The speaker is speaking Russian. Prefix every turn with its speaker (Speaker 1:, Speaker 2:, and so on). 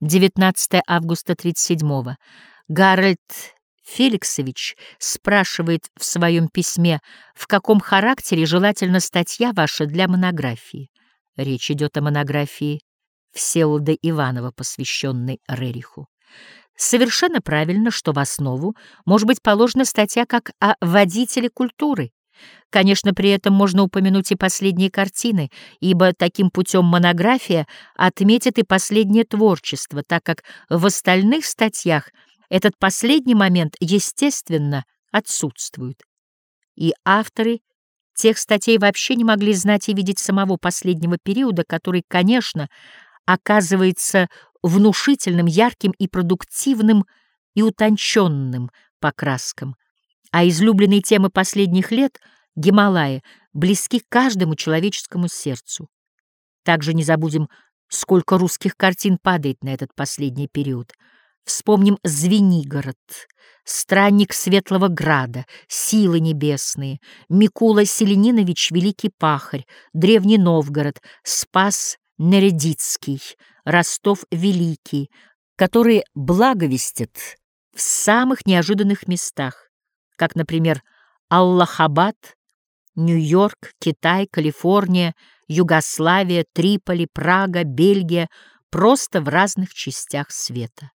Speaker 1: 19 августа 37-го. Гарольд Феликсович спрашивает в своем письме, в каком характере желательно статья ваша для монографии. Речь идет о монографии Всеволода Иванова, посвященной Рериху. Совершенно правильно, что в основу может быть положена статья как о водителе культуры. Конечно, при этом можно упомянуть и последние картины, ибо таким путем монография отметит и последнее творчество, так как в остальных статьях этот последний момент, естественно, отсутствует. И авторы тех статей вообще не могли знать и видеть самого последнего периода, который, конечно, оказывается внушительным, ярким и продуктивным и утонченным по краскам, а излюбленные темы последних лет — Гималаи — близки каждому человеческому сердцу. Также не забудем, сколько русских картин падает на этот последний период. Вспомним Звенигород, Странник Светлого Града, Силы Небесные, Микула Селенинович Великий Пахарь, Древний Новгород, Спас Нередицкий, Ростов Великий, которые благовестят в самых неожиданных местах, как, например, Аллахабад, Нью-Йорк, Китай, Калифорния, Югославия, Триполи, Прага, Бельгия, просто в разных частях света.